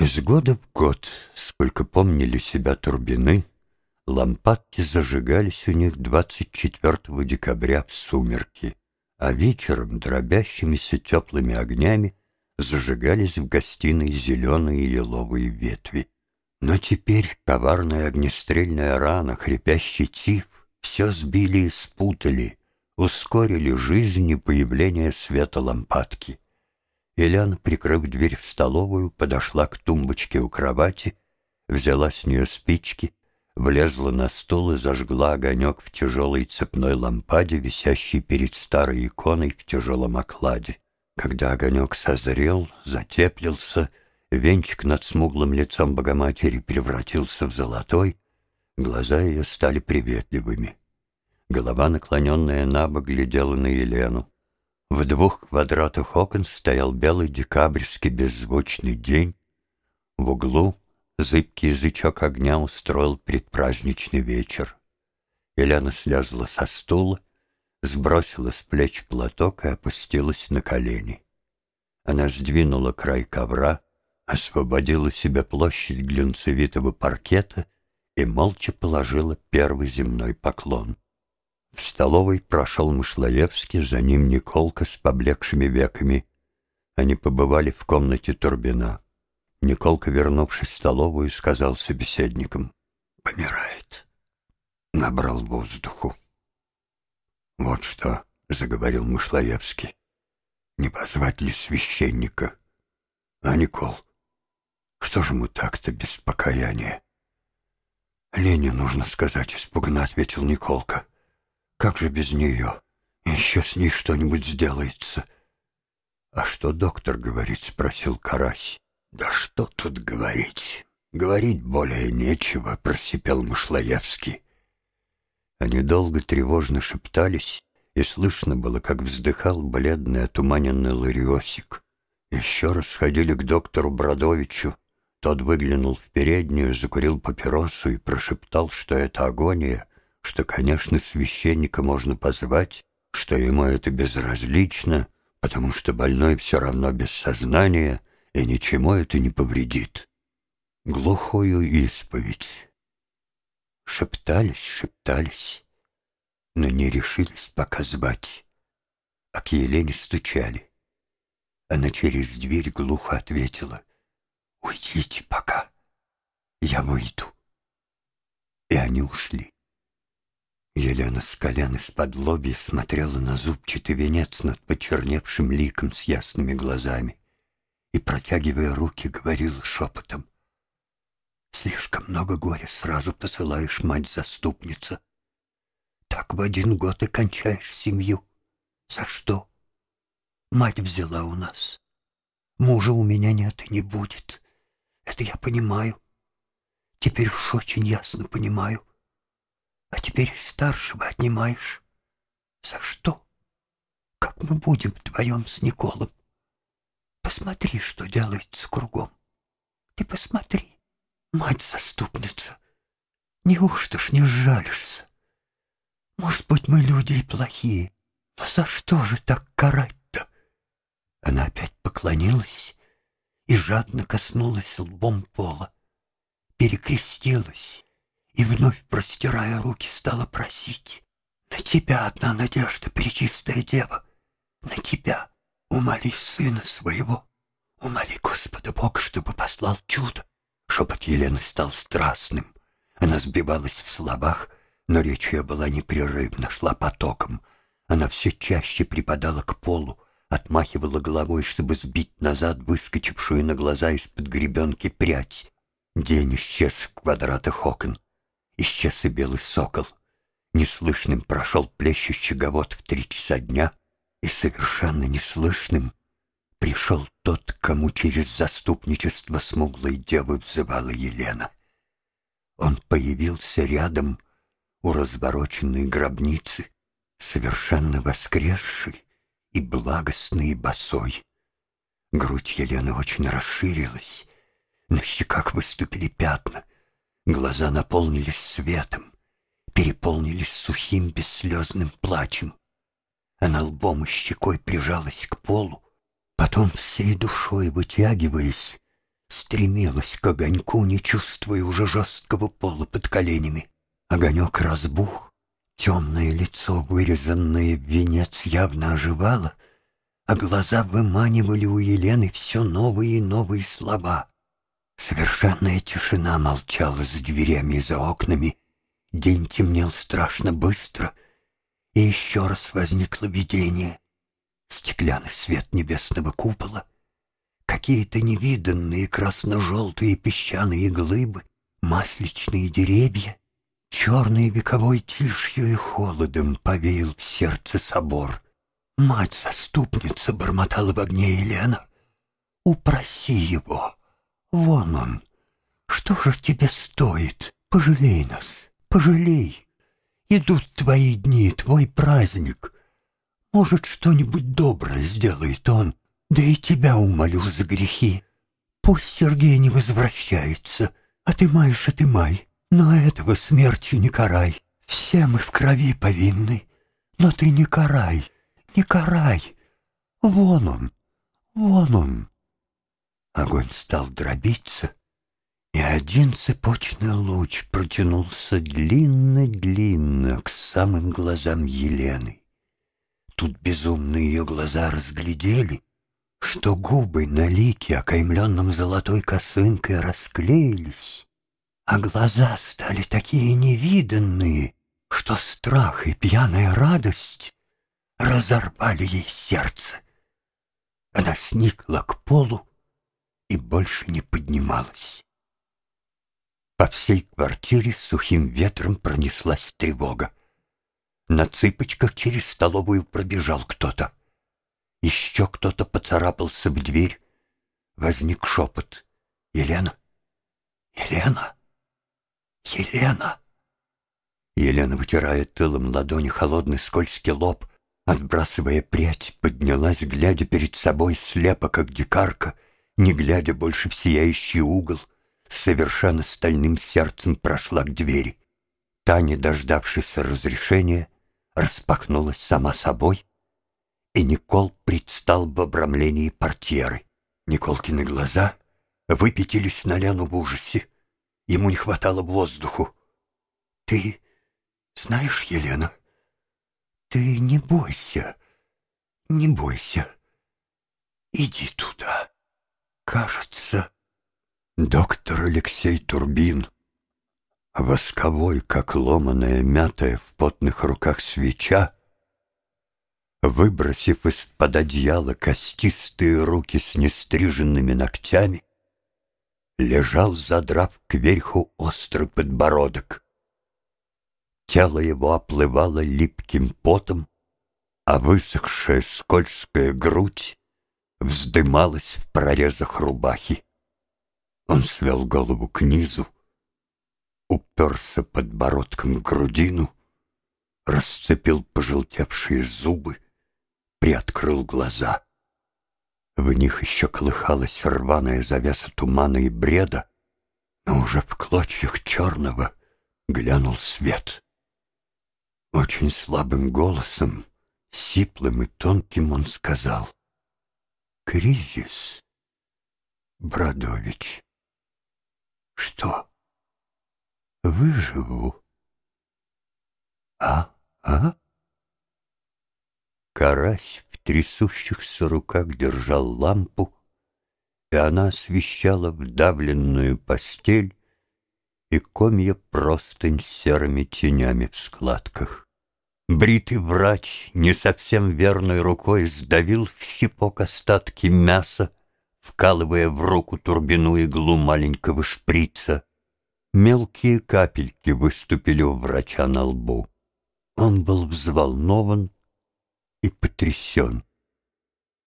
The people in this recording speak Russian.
Из года в год, сколько помнили себя турбины, лампадки зажигались у них 24 декабря в сумерки, а вечером дробящимися теплыми огнями зажигались в гостиной зеленые еловые ветви. Но теперь коварная огнестрельная рана, хрипящий тиф, все сбили и спутали, ускорили жизнь и появление света лампадки. Эляна, прикрыв дверь в столовую, подошла к тумбочке у кровати, взяла с нее спички, влезла на стол и зажгла огонек в тяжелой цепной лампаде, висящей перед старой иконой в тяжелом окладе. Когда огонек созрел, затеплился, венчик над смуглым лицом Богоматери превратился в золотой, глаза ее стали приветливыми. Голова, наклоненная на бок, глядела на Елену. В двух квадратах окон стоял белый декабрьский беззвучный день. В углу зыбкий язычок огня устроил предпраздничный вечер. Елена слезла со стула, сбросила с плеч платок и опустилась на колени. Она сдвинула край ковра, освободила себе площадь глинцевитого паркета и молча положила первый земной поклон. В столовой прошел Мышлоевский, за ним Николка с поблекшими веками. Они побывали в комнате Турбина. Николка, вернувшись в столовую, сказал собеседникам. «Помирает». Набрал воздуху. «Вот что», — заговорил Мышлоевский. «Не позвать ли священника?» «А, Никол, что же мы так-то без покаяния?» «Лене нужно сказать», — испуганно ответил Николка. Как же без нее? Еще с ней что-нибудь сделается. «А что доктор говорит?» — спросил Карась. «Да что тут говорить? Говорить более нечего», — просипел Мышлоевский. Они долго тревожно шептались, и слышно было, как вздыхал бледный отуманенный Лариосик. Еще раз сходили к доктору Бродовичу. Тот выглянул в переднюю, закурил папиросу и прошептал, что это агония — что, конечно, священника можно позвать, что ему это безразлично, потому что больной все равно без сознания, и ничему это не повредит. Глухую исповедь. Шептались, шептались, но не решились пока звать, а к Елене стучали. Она через дверь глухо ответила, «Уйдите пока, я выйду». И они ушли. Елена с колен из-под лобья смотрела на зубчатый венец над почерневшим ликом с ясными глазами и, протягивая руки, говорила шепотом. «Слишком много горя сразу посылаешь, мать-заступница. Так в один год и кончаешь семью. За что? Мать взяла у нас. Мужа у меня нет и не будет. Это я понимаю. Теперь уж очень ясно понимаю». А теперь старшего отнимаешь. За что? Как мы будем вдвоем с Николом? Посмотри, что делается кругом. Ты посмотри, мать-заступница. Неужто ж не жалишься? Может быть, мы люди и плохие, но за что же так карать-то? Она опять поклонилась и жадно коснулась лбом пола, перекрестилась и вновь, простирая руки, стала просить. «На тебя одна надежда, Пречистая Дева! На тебя! Умоли сына своего! Умоли Господа Бога, чтобы послал чудо!» Шепот Елены стал страстным. Она сбивалась в словах, но речь ее была непрерывна, шла потоком. Она все чаще припадала к полу, отмахивала головой, чтобы сбить назад выскочившую на глаза из-под гребенки прядь. День исчез в квадратах окон. Исчез и белый сокол. Неслышным прошел плещущий гавот в три часа дня, и совершенно неслышным пришел тот, кому через заступничество смуглой девы взывала Елена. Он появился рядом у развороченной гробницы, совершенно воскресший и благостный и босой. Грудь Елены очень расширилась, на щеках выступили пятна — Глаза наполнились светом, переполнились сухим бесслезным плачем. Она лбом и щекой прижалась к полу, потом всей душой вытягиваясь, стремилась к огоньку, не чувствуя уже жесткого пола под коленями. Огонек разбух, темное лицо, вырезанное в венец, явно оживало, а глаза выманивали у Елены все новые и новые слова. Совершенная тишина молчала за дверями и за окнами, день темнел страшно быстро, и еще раз возникло видение. Стеклянный свет небесного купола, какие-то невиданные красно-желтые песчаные глыбы, масличные деревья, черной вековой тишью и холодом повеял в сердце собор. Мать-заступница бормотала в огне Елена. «Упроси его! Вон он! Что же тебе стоит? Пожалей нас, пожалей! Идут твои дни, твой праздник. Может, что-нибудь доброе сделает он, да и тебя умолю за грехи. Пусть Сергей не возвращается, а ты маешь, а ты май. Но этого смертью не карай. Все мы в крови повинны. Но ты не карай, не карай. Вон он, вон он. Огонь стал дробиться, и один цепочный луч протянулся длинно-длинно к самым глазам Елены. Тут безумные ее глаза разглядели, что губы на лике, окаймленном золотой косынкой, расклеились, а глаза стали такие невиданные, что страх и пьяная радость разорвали ей сердце. Она сникла к полу и больше не поднималась. По всей квартире сухим ветром пронеслась тревога. На цыпочках через столовую пробежал кто-то. Еще кто-то поцарапался в дверь. Возник шепот. «Елена? Елена?» «Елена!» Елена, вытирая тылом ладони холодный скользкий лоб, отбрасывая прядь, поднялась, глядя перед собой слепо, как дикарка, не глядя больше в сияющий угол, совершенно стальным сердцем прошла к двери. Таня, дождавшись разрешения, распахнулась сама собой, и Никол предстал в обрамлении портьеры. Николкины глаза выпятились на Лену в ужасе. Ему не хватало воздуху. «Ты знаешь, Елена, ты не бойся, не бойся. Иди туда. Кажется, доктор Алексей Турбин, восковой, как ломаная, мятая в потных руках свеча, выбросив из-под одеяла костистые руки с нестриженными ногтями, лежал, задрав кверху острый подбородок. Тело его оплывало липким потом, а высохшая скользкая грудь вздымалась в прорезах рубахи. Он свел голову к низу, уперся подбородком в грудину, расцепил пожелтевшие зубы, приоткрыл глаза. В них еще колыхалась рваная завеса тумана и бреда, но уже в клочьях черного глянул свет. Очень слабым голосом, сиплым и тонким он сказал «Кризис, Бродович». «Что? Выживу?» «А? А?» Карась в трясущихся руках держал лампу, и она освещала вдавленную постель и комья простынь серыми тенями в складках. Бритый врач не совсем верной рукой сдавил в щепок остатки мяса, вкалывая в руку турбину иглу маленького шприца. Мелкие капельки выступили у врача на лбу. Он был взволнован и потрясен.